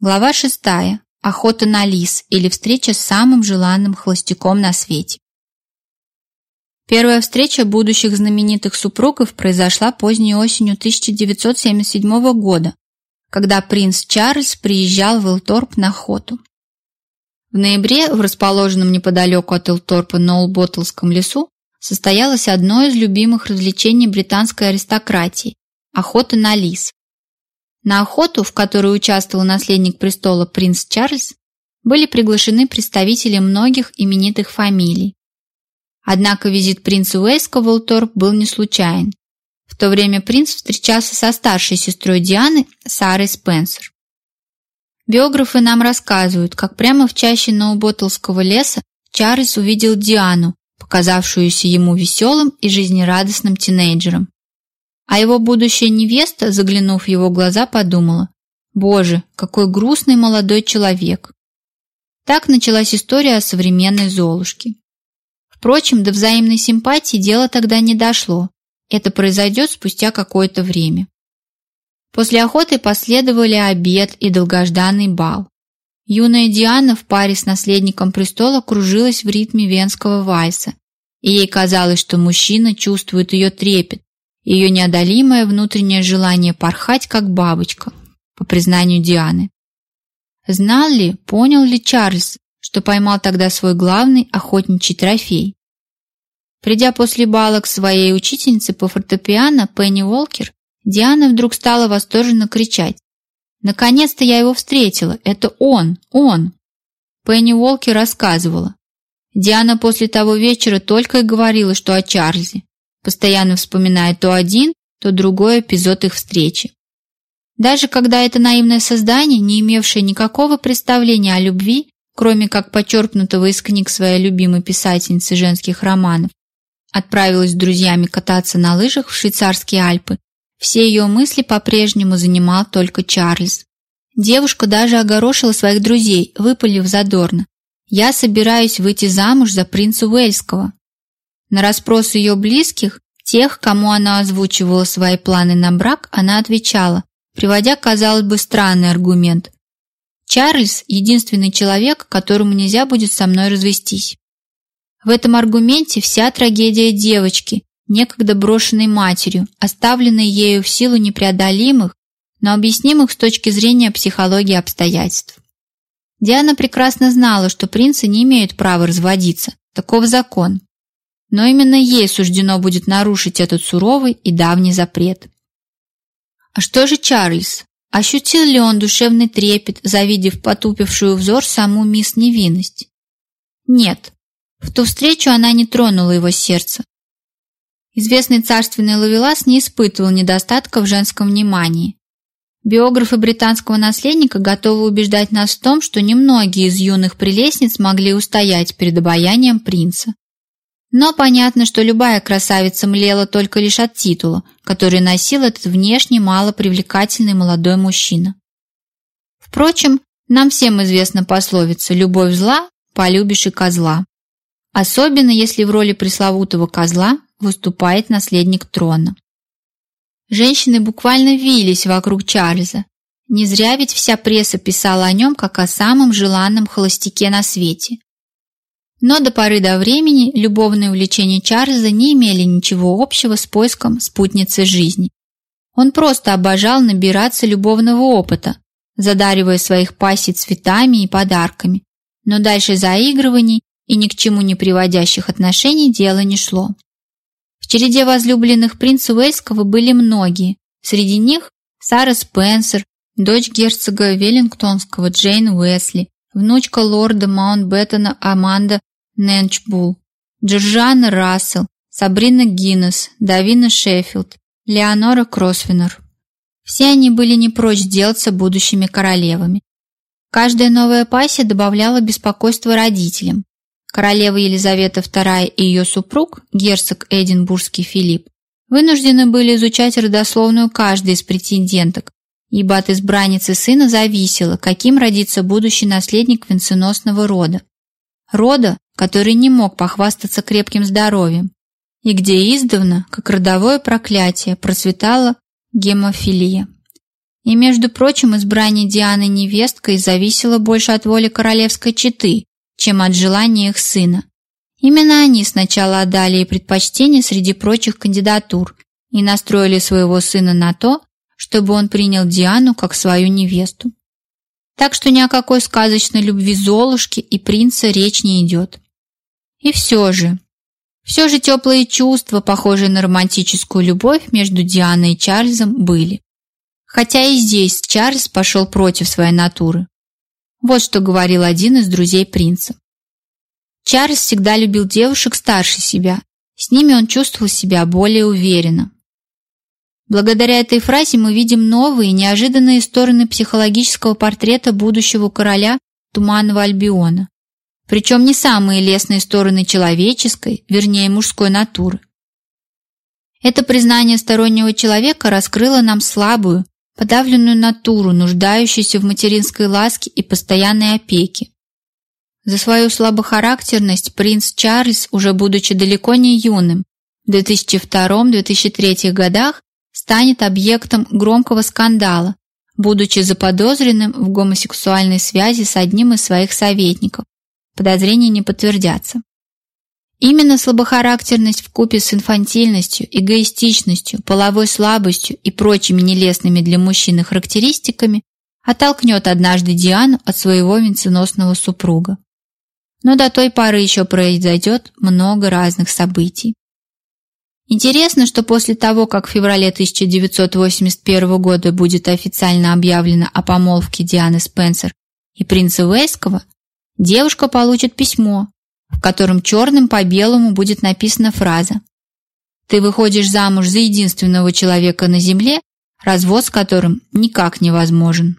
Глава шестая. Охота на лис или встреча с самым желанным холостяком на свете. Первая встреча будущих знаменитых супругов произошла поздней осенью 1977 года, когда принц Чарльз приезжал в Элторп на охоту. В ноябре в расположенном неподалеку от Элторпа Ноулботтлском лесу состоялось одно из любимых развлечений британской аристократии – охота на лис. На охоту, в которой участвовал наследник престола принц Чарльз, были приглашены представители многих именитых фамилий. Однако визит принца Уэйска в Уолторп был не случайен. В то время принц встречался со старшей сестрой Дианы, Сарой Спенсер. Биографы нам рассказывают, как прямо в чаще Ноуботтлского леса Чарльз увидел Диану, показавшуюся ему веселым и жизнерадостным тинейджером. А его будущая невеста, заглянув в его глаза, подумала, «Боже, какой грустный молодой человек!» Так началась история о современной Золушке. Впрочем, до взаимной симпатии дело тогда не дошло. Это произойдет спустя какое-то время. После охоты последовали обед и долгожданный бал. Юная Диана в паре с наследником престола кружилась в ритме венского вальса, и ей казалось, что мужчина чувствует ее трепет, ее неодолимое внутреннее желание порхать, как бабочка, по признанию Дианы. Знал ли, понял ли Чарльз, что поймал тогда свой главный охотничий трофей? Придя после бала к своей учительнице по фортепиано Пенни Уолкер, Диана вдруг стала восторженно кричать. «Наконец-то я его встретила! Это он! Он!» Пенни Уолкер рассказывала. Диана после того вечера только и говорила, что о Чарльзе постоянно вспоминая то один, то другой эпизод их встречи. Даже когда это наивное создание, не имевшее никакого представления о любви, кроме как почерпнутого из книг своей любимой писательницы женских романов, отправилась с друзьями кататься на лыжах в швейцарские Альпы, все ее мысли по-прежнему занимал только Чарльз. Девушка даже огорошила своих друзей, выпалив задорно. «Я собираюсь выйти замуж за принца Уэльского». На расспросы ее близких, тех, кому она озвучивала свои планы на брак, она отвечала, приводя, казалось бы, странный аргумент. Чарльз – единственный человек, которому нельзя будет со мной развестись. В этом аргументе вся трагедия девочки, некогда брошенной матерью, оставленной ею в силу непреодолимых, но объяснимых с точки зрения психологии обстоятельств. Диана прекрасно знала, что принцы не имеют права разводиться, таков закон но именно ей суждено будет нарушить этот суровый и давний запрет. А что же Чарльз? Ощутил ли он душевный трепет, завидев потупившую взор саму мисс Невинность? Нет. В ту встречу она не тронула его сердце. Известный царственный Лавелас не испытывал недостатка в женском внимании. Биографы британского наследника готовы убеждать нас в том, что немногие из юных прелестниц могли устоять перед обаянием принца. Но понятно, что любая красавица млела только лишь от титула, который носил этот внешне малопривлекательный молодой мужчина. Впрочем, нам всем известна пословица «любовь зла, полюбишь и козла». Особенно, если в роли пресловутого козла выступает наследник трона. Женщины буквально вились вокруг Чарльза. Не зря ведь вся пресса писала о нем как о самом желанном холостяке на свете. Но до поры до времени любовные увлечения Чарльза не имели ничего общего с поиском спутницы жизни. Он просто обожал набираться любовного опыта, задаривая своих пассий цветами и подарками. Но дальше заигрываний и ни к чему не приводящих отношений дело не шло. В череде возлюбленных принца Уэльского были многие. Среди них Сара Спенсер, дочь герцога Веллингтонского Джейн Уэсли, внучка лорда Маунтбеттена Аманда Ненчбул, Джорджана Рассел, Сабрина Гиннес, Давина Шеффилд, Леонора Кросвеннер. Все они были не прочь сделаться будущими королевами. Каждая новая пассия добавляла беспокойства родителям. Королева Елизавета II и ее супруг, герцог Эдинбургский Филипп, вынуждены были изучать родословную каждой из претенденток, ибо от избранницы сына зависело, каким родится будущий наследник венценосного рода. Рода, который не мог похвастаться крепким здоровьем, и где издавна, как родовое проклятие, процветала гемофилия. И, между прочим, избрание Дианы невесткой зависело больше от воли королевской четы, чем от желания их сына. Именно они сначала отдали ей предпочтение среди прочих кандидатур и настроили своего сына на то, чтобы он принял Диану как свою невесту. Так что ни о какой сказочной любви Золушки и принца речь не идет. И все же, все же теплые чувства, похожие на романтическую любовь между Дианой и Чарльзом, были. Хотя и здесь Чарльз пошел против своей натуры. Вот что говорил один из друзей принца. Чарльз всегда любил девушек старше себя. С ними он чувствовал себя более уверенно. Благодаря этой фразе мы видим новые, неожиданные стороны психологического портрета будущего короля Туманного Альбиона. Причем не самые лестные стороны человеческой, вернее мужской натуры. Это признание стороннего человека раскрыло нам слабую, подавленную натуру, нуждающуюся в материнской ласке и постоянной опеке. За свою слабохарактерность принц Чарльз, уже будучи далеко не юным, в 2002-2003 годах станет объектом громкого скандала, будучи заподозренным в гомосексуальной связи с одним из своих советников. Подозрения не подтвердятся. Именно слабохарактерность вкупе с инфантильностью, эгоистичностью, половой слабостью и прочими нелестными для мужчины характеристиками оттолкнет однажды Диану от своего венценосного супруга. Но до той поры еще произойдет много разных событий. Интересно, что после того, как в феврале 1981 года будет официально объявлено о помолвке Дианы Спенсер и принца Уэйского, девушка получит письмо, в котором черным по белому будет написана фраза «Ты выходишь замуж за единственного человека на земле, развод с которым никак невозможен».